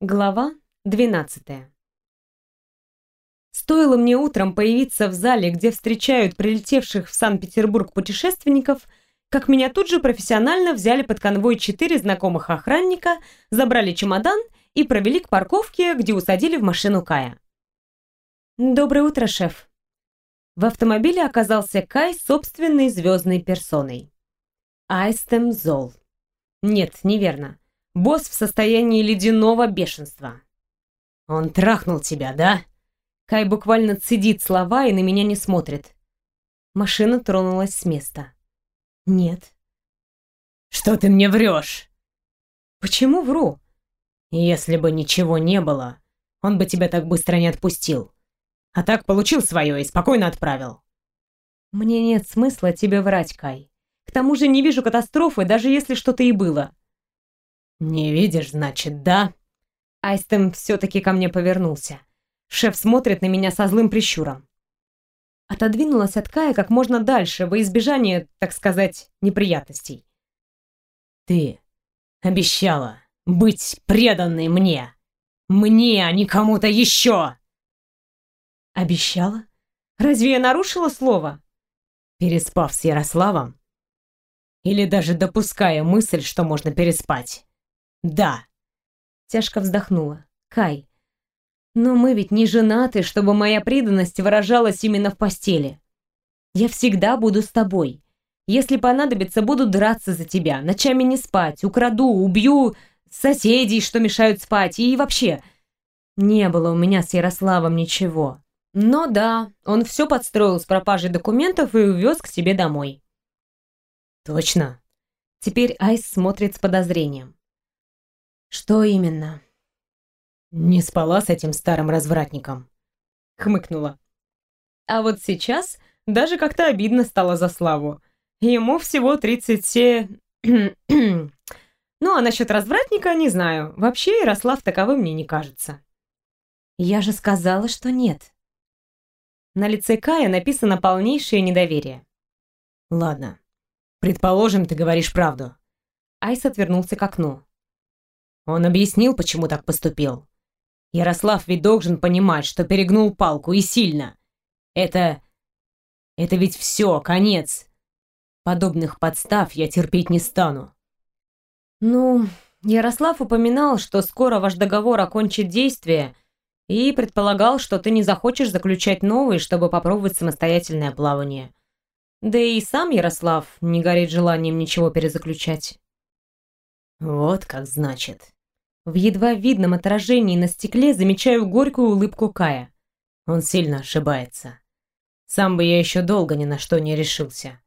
Глава 12. Стоило мне утром появиться в зале, где встречают прилетевших в Санкт-Петербург путешественников, как меня тут же профессионально взяли под конвой четыре знакомых охранника, забрали чемодан и провели к парковке, где усадили в машину Кая. «Доброе утро, шеф». В автомобиле оказался Кай собственной звездной персоной. Айстем Зол. Нет, неверно. Босс в состоянии ледяного бешенства. «Он трахнул тебя, да?» Кай буквально цедит слова и на меня не смотрит. Машина тронулась с места. «Нет». «Что ты мне врешь?» «Почему вру?» «Если бы ничего не было, он бы тебя так быстро не отпустил. А так получил свое и спокойно отправил». «Мне нет смысла тебе врать, Кай. К тому же не вижу катастрофы, даже если что-то и было. «Не видишь, значит, да?» Айстем все-таки ко мне повернулся. Шеф смотрит на меня со злым прищуром. Отодвинулась от Кая как можно дальше, во избежание, так сказать, неприятностей. «Ты обещала быть преданной мне! Мне, а не кому-то еще!» «Обещала? Разве я нарушила слово?» Переспав с Ярославом? Или даже допуская мысль, что можно переспать? Да. Тяжко вздохнула. Кай. Но мы ведь не женаты, чтобы моя преданность выражалась именно в постели. Я всегда буду с тобой. Если понадобится, буду драться за тебя, ночами не спать, украду, убью соседей, что мешают спать, и вообще... Не было у меня с Ярославом ничего. Но да, он все подстроил с пропажей документов и увез к себе домой. Точно. Теперь Айс смотрит с подозрением. «Что именно?» «Не спала с этим старым развратником», — хмыкнула. А вот сейчас даже как-то обидно стало за Славу. Ему всего 37... ну, а насчет развратника не знаю. Вообще Ярослав таковым мне не кажется. Я же сказала, что нет. На лице Кая написано полнейшее недоверие. Ладно. Предположим, ты говоришь правду. Айс отвернулся к окну. Он объяснил, почему так поступил. Ярослав ведь должен понимать, что перегнул палку и сильно. Это... Это ведь все, конец. Подобных подстав я терпеть не стану. Ну, Ярослав упоминал, что скоро ваш договор окончит действие, и предполагал, что ты не захочешь заключать новый, чтобы попробовать самостоятельное плавание. Да и сам Ярослав не горит желанием ничего перезаключать. Вот как значит. В едва видном отражении на стекле замечаю горькую улыбку Кая. Он сильно ошибается. Сам бы я еще долго ни на что не решился.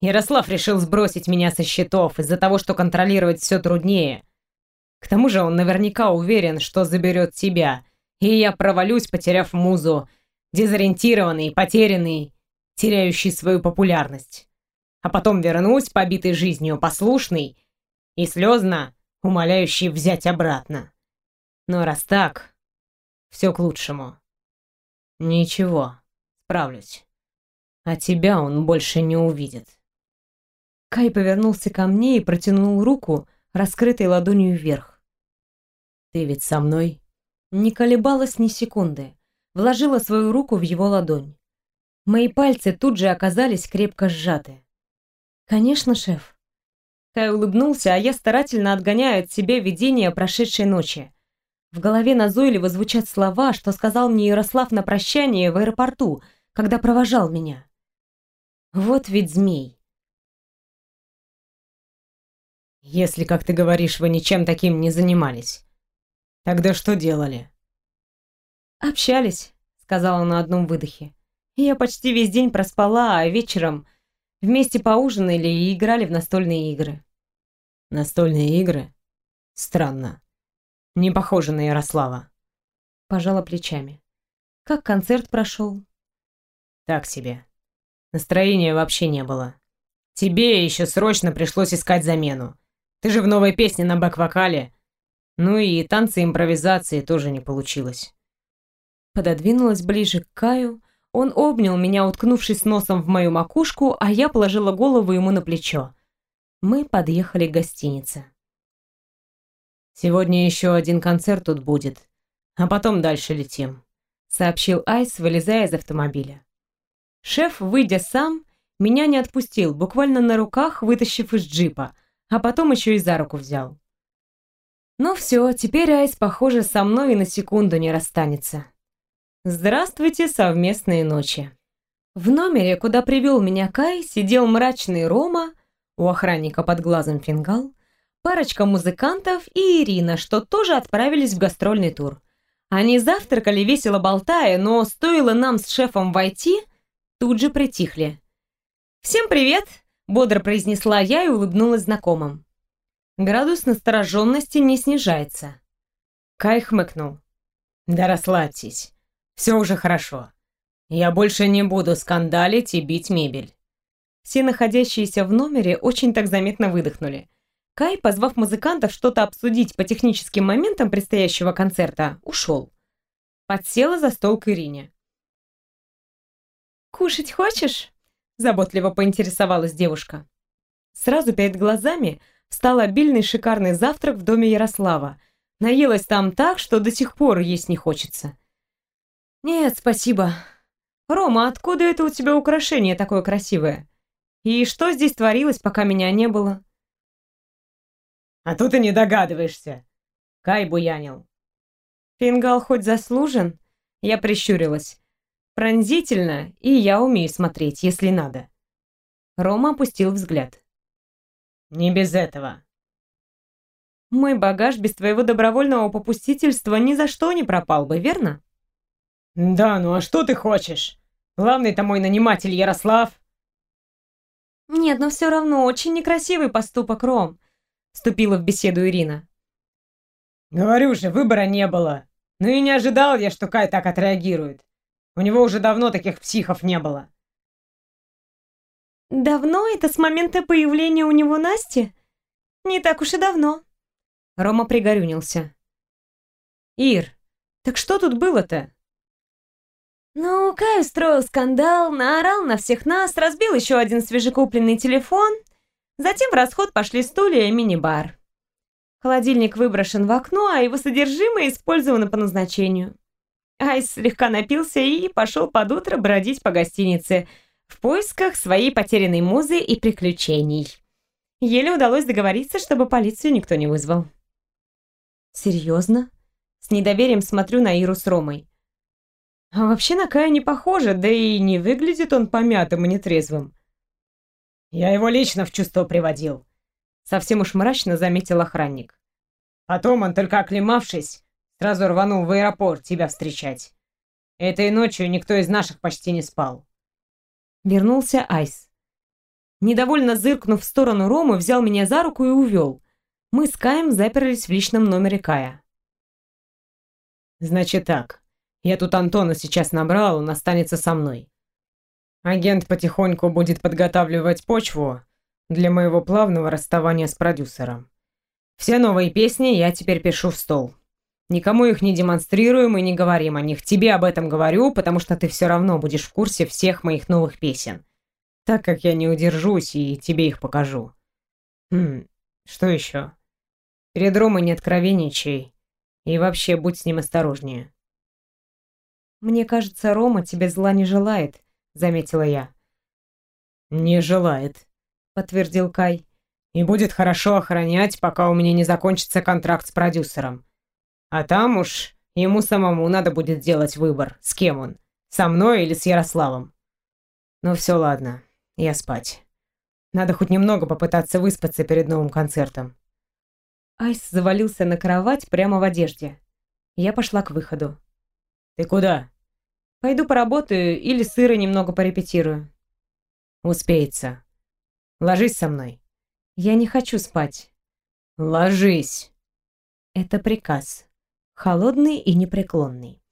Ярослав решил сбросить меня со счетов из-за того, что контролировать все труднее. К тому же он наверняка уверен, что заберет тебя, и я провалюсь, потеряв музу, дезориентированный, потерянный, теряющий свою популярность. А потом вернусь, побитый жизнью, послушный и слезно умоляющий взять обратно. Но раз так, все к лучшему. Ничего, справлюсь. А тебя он больше не увидит. Кай повернулся ко мне и протянул руку, раскрытой ладонью вверх. «Ты ведь со мной?» Не колебалась ни секунды. Вложила свою руку в его ладонь. Мои пальцы тут же оказались крепко сжаты. «Конечно, шеф». Кай улыбнулся, а я старательно отгоняю от себя видение прошедшей ночи. В голове назойливо звучат слова, что сказал мне Ярослав на прощание в аэропорту, когда провожал меня. Вот ведь змей. Если, как ты говоришь, вы ничем таким не занимались, тогда что делали? Общались, сказала на одном выдохе. Я почти весь день проспала, а вечером Вместе поужинали и играли в настольные игры. Настольные игры? Странно. Не похоже на Ярослава. Пожала плечами. Как концерт прошел? Так себе. Настроения вообще не было. Тебе еще срочно пришлось искать замену. Ты же в новой песне на бэк-вокале. Ну и танцы импровизации тоже не получилось. Пододвинулась ближе к Каю, он обнял меня, уткнувшись носом в мою макушку, а я положила голову ему на плечо. Мы подъехали к гостинице. Сегодня еще один концерт тут будет, а потом дальше летим», — сообщил Айс, вылезая из автомобиля. Шеф, выйдя сам, меня не отпустил, буквально на руках вытащив из джипа, а потом еще и за руку взял. Ну все, теперь Айс, похоже, со мной и на секунду не расстанется. Здравствуйте, совместные ночи. В номере, куда привел меня Кай, сидел мрачный Рома, у охранника под глазом фингал, парочка музыкантов и Ирина, что тоже отправились в гастрольный тур. Они завтракали, весело болтая, но стоило нам с шефом войти, тут же притихли. «Всем привет!» — бодро произнесла я и улыбнулась знакомым. Градус настороженности не снижается. Кай хмыкнул. «Да расслабьтесь. Все уже хорошо. Я больше не буду скандалить и бить мебель». Все находящиеся в номере очень так заметно выдохнули. Кай, позвав музыкантов что-то обсудить по техническим моментам предстоящего концерта, ушел. Подсела за стол к Ирине. «Кушать хочешь?» – заботливо поинтересовалась девушка. Сразу перед глазами встал обильный шикарный завтрак в доме Ярослава. Наелась там так, что до сих пор есть не хочется. «Нет, спасибо. Рома, откуда это у тебя украшение такое красивое? И что здесь творилось, пока меня не было?» «А тут и не догадываешься!» Кай буянил. «Фингал хоть заслужен?» Я прищурилась. Пронзительно, и я умею смотреть, если надо. Рома опустил взгляд. «Не без этого». «Мой багаж без твоего добровольного попустительства ни за что не пропал бы, верно?» «Да, ну а что ты хочешь? Главный-то мой наниматель Ярослав». «Нет, но все равно очень некрасивый поступок, Ром», — вступила в беседу Ирина. «Говорю же, выбора не было. Ну и не ожидал я, что Кай так отреагирует. У него уже давно таких психов не было. Давно это с момента появления у него Насти? Не так уж и давно. Рома пригорюнился. Ир, так что тут было-то? Ну, Кай устроил скандал, наорал на всех нас, разбил еще один свежекупленный телефон. Затем в расход пошли стулья и мини-бар. Холодильник выброшен в окно, а его содержимое использовано по назначению. Айс слегка напился и пошел под утро бродить по гостинице в поисках своей потерянной музы и приключений. Еле удалось договориться, чтобы полицию никто не вызвал. Серьезно? С недоверием смотрю на Иру с Ромой. А вообще на Кая не похоже, да и не выглядит он помятым и нетрезвым. Я его лично в чувство приводил. Совсем уж мрачно заметил охранник. Потом он, только оклемавшись, Сразу рванул в аэропорт тебя встречать. Этой ночью никто из наших почти не спал. Вернулся Айс. Недовольно зыркнув в сторону Ромы, взял меня за руку и увел. Мы с Каем заперлись в личном номере Кая. «Значит так. Я тут Антона сейчас набрал, он останется со мной. Агент потихоньку будет подготавливать почву для моего плавного расставания с продюсером. Все новые песни я теперь пишу в стол. Никому их не демонстрируем и не говорим о них. Тебе об этом говорю, потому что ты все равно будешь в курсе всех моих новых песен. Так как я не удержусь и тебе их покажу. Хм, что еще? Перед Ромой не откровенничай. И вообще, будь с ним осторожнее. «Мне кажется, Рома тебе зла не желает», — заметила я. «Не желает», — подтвердил Кай. «И будет хорошо охранять, пока у меня не закончится контракт с продюсером. А там уж ему самому надо будет делать выбор, с кем он, со мной или с Ярославом. Ну все, ладно, я спать. Надо хоть немного попытаться выспаться перед новым концертом. Айс завалился на кровать прямо в одежде. Я пошла к выходу. «Ты куда?» «Пойду поработаю или сыра немного порепетирую». «Успеется. Ложись со мной». «Я не хочу спать». «Ложись». Это приказ холодный и непреклонный.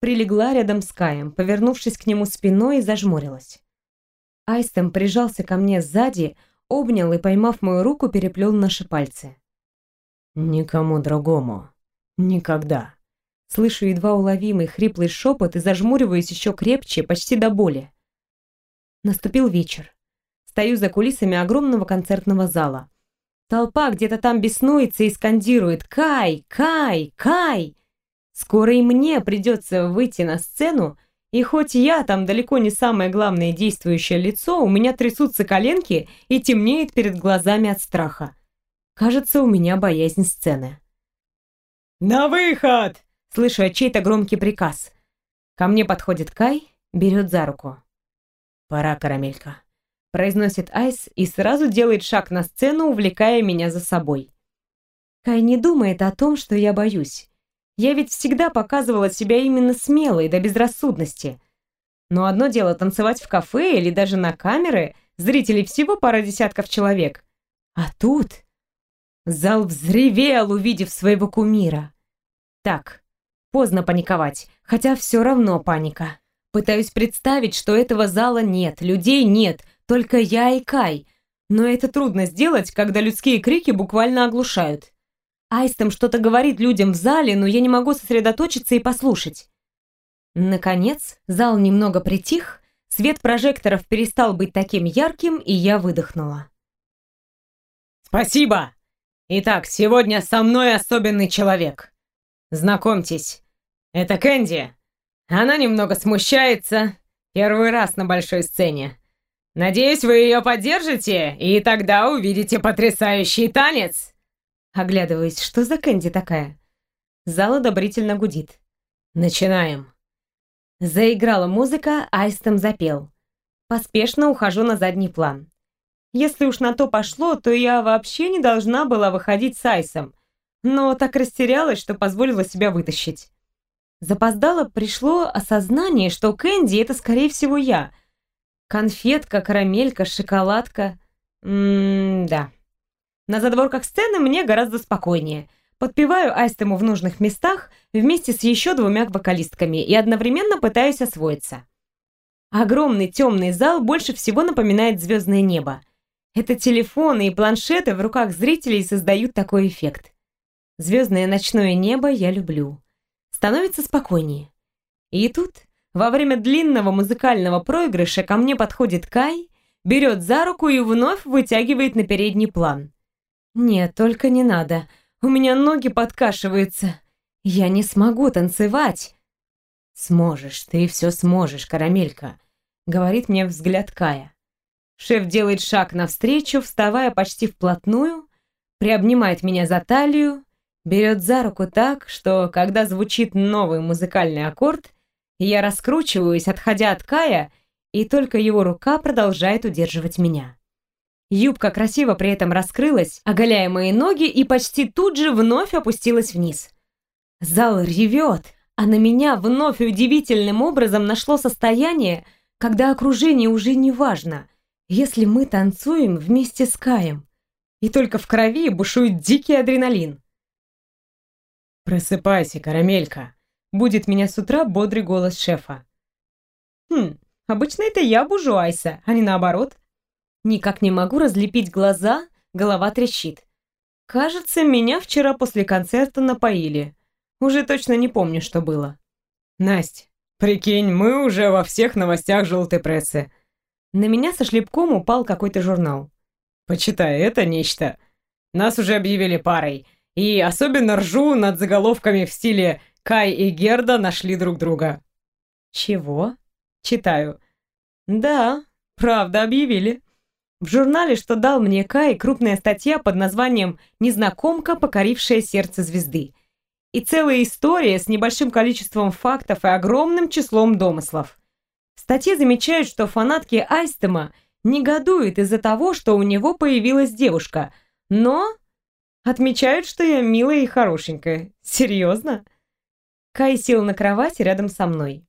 Прилегла рядом с Каем, повернувшись к нему спиной и зажмурилась. Айстем прижался ко мне сзади, обнял и, поймав мою руку, переплел наши пальцы. «Никому другому. Никогда». Слышу едва уловимый хриплый шепот и зажмуриваюсь еще крепче, почти до боли. Наступил вечер. Стою за кулисами огромного концертного зала. Толпа где-то там беснуется и скандирует «Кай! Кай! Кай!». Скоро и мне придется выйти на сцену, и хоть я там далеко не самое главное действующее лицо, у меня трясутся коленки и темнеет перед глазами от страха. Кажется, у меня боязнь сцены. «На выход!» — слышу чей-то громкий приказ. Ко мне подходит Кай, берет за руку. «Пора, карамелька», — произносит Айс и сразу делает шаг на сцену, увлекая меня за собой. Кай не думает о том, что я боюсь. Я ведь всегда показывала себя именно смелой до безрассудности. Но одно дело танцевать в кафе или даже на камеры, зрителей всего пара десятков человек. А тут Зал взревел, увидев своего кумира. Так, поздно паниковать, хотя все равно паника. Пытаюсь представить, что этого зала нет, людей нет, только я и Кай. Но это трудно сделать, когда людские крики буквально оглушают. Айстом что-то говорит людям в зале, но я не могу сосредоточиться и послушать. Наконец, зал немного притих, свет прожекторов перестал быть таким ярким, и я выдохнула. «Спасибо!» Итак, сегодня со мной особенный человек. Знакомьтесь, это Кэнди. Она немного смущается. Первый раз на большой сцене. Надеюсь, вы ее поддержите, и тогда увидите потрясающий танец. Оглядываясь, что за Кэнди такая? Зал одобрительно гудит. Начинаем. Заиграла музыка, Айстом запел. Поспешно ухожу на задний план. Если уж на то пошло, то я вообще не должна была выходить с Айсом, но так растерялась, что позволила себя вытащить. Запоздало пришло осознание, что Кэнди — это, скорее всего, я. Конфетка, карамелька, шоколадка. М-да. На задворках сцены мне гораздо спокойнее. Подпеваю Айстему в нужных местах вместе с еще двумя вокалистками и одновременно пытаюсь освоиться. Огромный темный зал больше всего напоминает звездное небо. Это телефоны и планшеты в руках зрителей создают такой эффект. Звездное ночное небо я люблю. Становится спокойнее. И тут, во время длинного музыкального проигрыша, ко мне подходит Кай, берет за руку и вновь вытягивает на передний план. Нет, только не надо. У меня ноги подкашиваются. Я не смогу танцевать. Сможешь, ты все сможешь, карамелька, говорит мне взгляд Кая. Шеф делает шаг навстречу, вставая почти вплотную, приобнимает меня за талию, берет за руку так, что, когда звучит новый музыкальный аккорд, я раскручиваюсь, отходя от Кая, и только его рука продолжает удерживать меня. Юбка красиво при этом раскрылась, оголяя мои ноги, и почти тут же вновь опустилась вниз. Зал ревет, а на меня вновь удивительным образом нашло состояние, когда окружение уже не важно — если мы танцуем вместе с Каем, и только в крови бушует дикий адреналин. «Просыпайся, карамелька!» Будет меня с утра бодрый голос шефа. Хм, обычно это я бужу Айса, а не наоборот. Никак не могу разлепить глаза, голова трещит. Кажется, меня вчера после концерта напоили. Уже точно не помню, что было. Настя, прикинь, мы уже во всех новостях желтой прессы. На меня со шлепком упал какой-то журнал. «Почитай, это нечто. Нас уже объявили парой. И особенно ржу над заголовками в стиле «Кай и Герда нашли друг друга». «Чего?» Читаю. «Да, правда, объявили». В журнале, что дал мне Кай, крупная статья под названием «Незнакомка, покорившая сердце звезды». И целая история с небольшим количеством фактов и огромным числом домыслов. В статье замечают, что фанатки Айстема негодуют из-за того, что у него появилась девушка, но отмечают, что я милая и хорошенькая. Серьезно? Кай сел на кровати рядом со мной.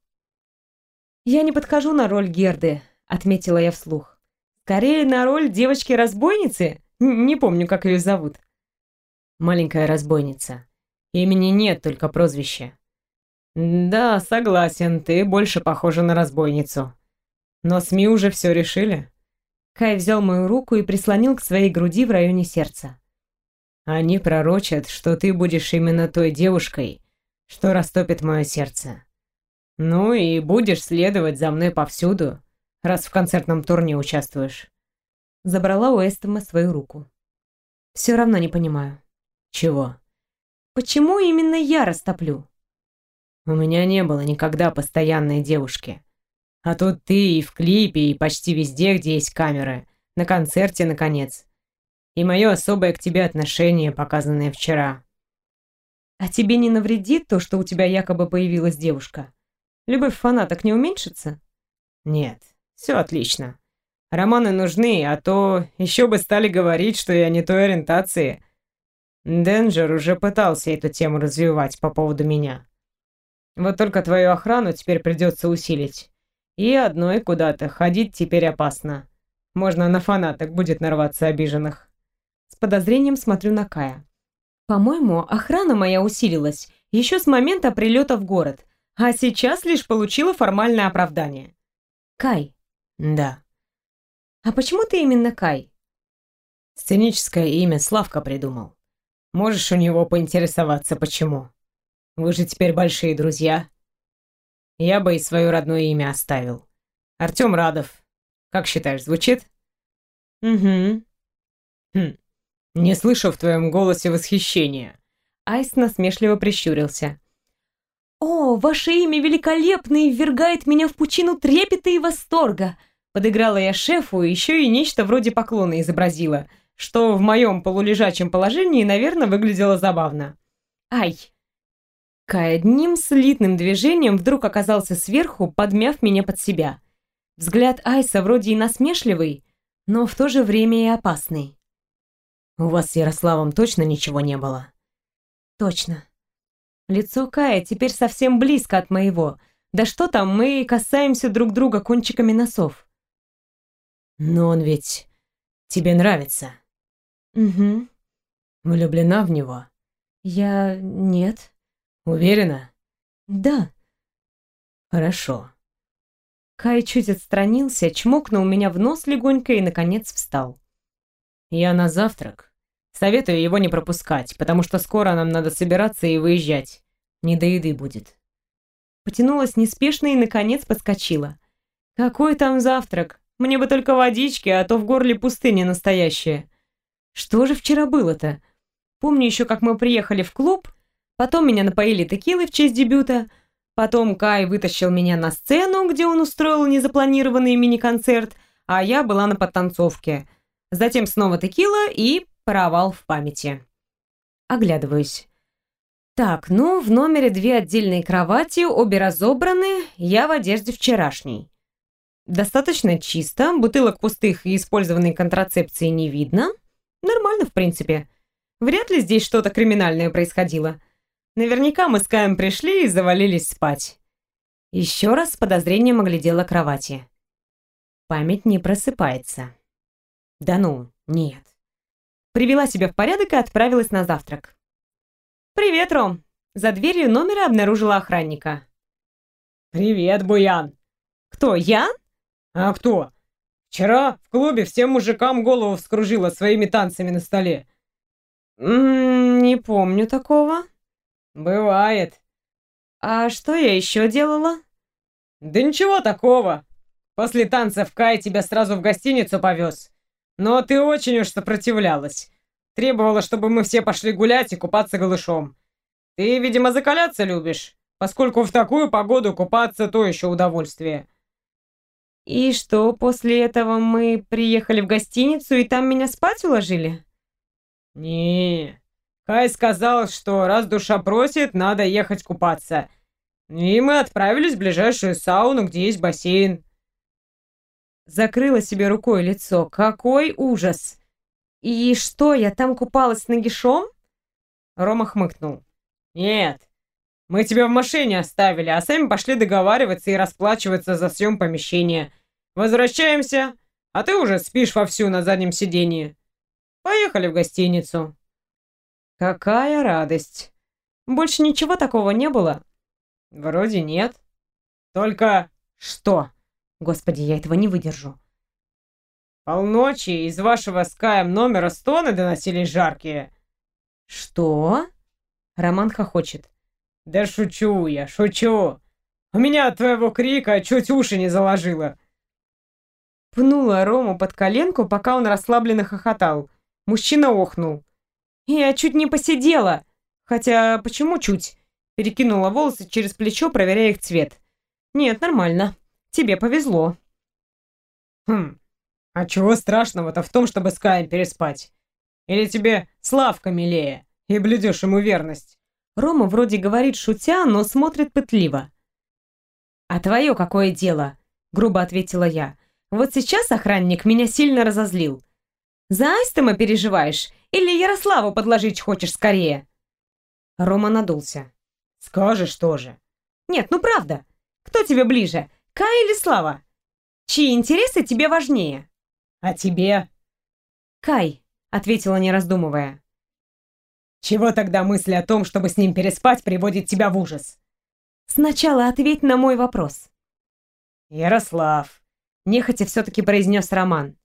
«Я не подхожу на роль Герды», — отметила я вслух. «Скорее на роль девочки-разбойницы? Не помню, как ее зовут». «Маленькая разбойница. Имени нет, только прозвище. «Да, согласен, ты больше похожа на разбойницу. Но СМИ уже все решили». Кай взял мою руку и прислонил к своей груди в районе сердца. «Они пророчат, что ты будешь именно той девушкой, что растопит мое сердце. Ну и будешь следовать за мной повсюду, раз в концертном турне участвуешь». Забрала у Эстома свою руку. Все равно не понимаю. Чего? Почему именно я растоплю? У меня не было никогда постоянной девушки. А тут ты и в клипе, и почти везде, где есть камеры. На концерте, наконец. И мое особое к тебе отношение, показанное вчера. А тебе не навредит то, что у тебя якобы появилась девушка? Любовь фанаток не уменьшится? Нет, все отлично. Романы нужны, а то еще бы стали говорить, что я не той ориентации. Денджер уже пытался эту тему развивать по поводу меня. Вот только твою охрану теперь придется усилить. И одной куда-то ходить теперь опасно. Можно на фанаток будет нарваться обиженных. С подозрением смотрю на Кая. По-моему, охрана моя усилилась еще с момента прилета в город, а сейчас лишь получила формальное оправдание. Кай. Да. А почему ты именно Кай? Сценическое имя Славка придумал. Можешь у него поинтересоваться, почему. Вы же теперь большие друзья. Я бы и свое родное имя оставил. Артем Радов. Как считаешь, звучит? Угу. Хм. Не слышу в твоем голосе восхищения. Айс насмешливо прищурился. «О, ваше имя великолепно и ввергает меня в пучину трепета и восторга!» Подыграла я шефу, еще и нечто вроде поклона изобразила, что в моем полулежачем положении, наверное, выглядело забавно. «Ай, Кай одним слитным движением вдруг оказался сверху, подмяв меня под себя. Взгляд Айса вроде и насмешливый, но в то же время и опасный. «У вас с Ярославом точно ничего не было?» «Точно. Лицо Кая теперь совсем близко от моего. Да что там, мы касаемся друг друга кончиками носов». «Но он ведь тебе нравится». «Угу». «Влюблена в него?» «Я... нет». Уверена? Да. Хорошо. Кай чуть отстранился, чмокнул меня в нос легонько и, наконец, встал. Я на завтрак. Советую его не пропускать, потому что скоро нам надо собираться и выезжать. Не до еды будет. Потянулась неспешно и, наконец, подскочила. Какой там завтрак? Мне бы только водички, а то в горле пустыня настоящая. Что же вчера было-то? Помню еще, как мы приехали в клуб, Потом меня напоили текилой в честь дебюта. Потом Кай вытащил меня на сцену, где он устроил незапланированный мини-концерт, а я была на подтанцовке. Затем снова текила и провал в памяти. Оглядываюсь. Так, ну, в номере две отдельные кровати, обе разобраны, я в одежде вчерашней. Достаточно чисто, бутылок пустых и использованной контрацепции не видно. Нормально, в принципе. Вряд ли здесь что-то криминальное происходило. Наверняка мы с Каем пришли и завалились спать. Еще раз с подозрением оглядела кровати. Память не просыпается. Да ну, нет. Привела себя в порядок и отправилась на завтрак. «Привет, Ром!» За дверью номера обнаружила охранника. «Привет, Буян!» «Кто, я?» «А кто? Вчера в клубе всем мужикам голову вскружила своими танцами на столе». «М -м, «Не помню такого». «Бывает». «А что я еще делала?» «Да ничего такого. После танцев Кай тебя сразу в гостиницу повез. Но ты очень уж сопротивлялась. Требовала, чтобы мы все пошли гулять и купаться голышом. Ты, видимо, закаляться любишь, поскольку в такую погоду купаться то еще удовольствие». «И что, после этого мы приехали в гостиницу и там меня спать уложили?» «Не, Кай сказал, что раз душа просит, надо ехать купаться. И мы отправились в ближайшую сауну, где есть бассейн. Закрыла себе рукой лицо. Какой ужас! И что, я там купалась нагишом? Рома хмыкнул. Нет, мы тебя в машине оставили, а сами пошли договариваться и расплачиваться за съем помещения. Возвращаемся, а ты уже спишь вовсю на заднем сиденье. Поехали в гостиницу. Какая радость. Больше ничего такого не было? Вроде нет. Только что? Господи, я этого не выдержу. Полночи из вашего с Каем номера стоны доносились жаркие. Что? Роман хохочет. Да шучу я, шучу. У меня от твоего крика чуть уши не заложило. Пнула Рому под коленку, пока он расслабленно хохотал. Мужчина охнул. Я чуть не посидела. Хотя, почему чуть? Перекинула волосы через плечо, проверяя их цвет. Нет, нормально. Тебе повезло. Хм, а чего страшного-то в том, чтобы с Каем переспать? Или тебе Славка милее, и блюдешь ему верность? Рома вроде говорит шутя, но смотрит пытливо. «А твое какое дело?» — грубо ответила я. «Вот сейчас охранник меня сильно разозлил. За Айстема переживаешь? Или Ярославу подложить хочешь скорее?» Рома надулся. «Скажешь тоже». «Нет, ну правда. Кто тебе ближе, Кай или Слава? Чьи интересы тебе важнее?» «А тебе?» «Кай», — ответила, не раздумывая. «Чего тогда мысли о том, чтобы с ним переспать, приводит тебя в ужас?» «Сначала ответь на мой вопрос». «Ярослав», — нехотя все-таки произнес Роман.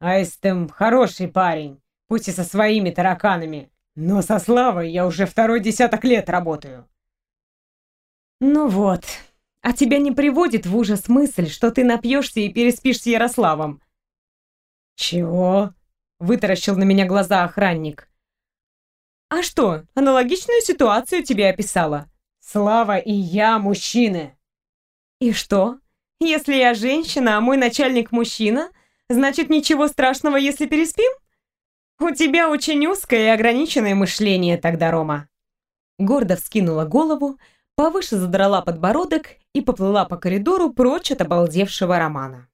«Айстем хороший парень, пусть и со своими тараканами, но со Славой я уже второй десяток лет работаю». «Ну вот, а тебя не приводит в ужас мысль, что ты напьешься и переспишь с Ярославом?» «Чего?» — вытаращил на меня глаза охранник. «А что, аналогичную ситуацию тебе описала?» «Слава и я мужчины!» «И что? Если я женщина, а мой начальник мужчина, значит ничего страшного, если переспим?» «У тебя очень узкое и ограниченное мышление тогда, Рома». Гордо вскинула голову, повыше задрала подбородок и поплыла по коридору прочь от обалдевшего Романа.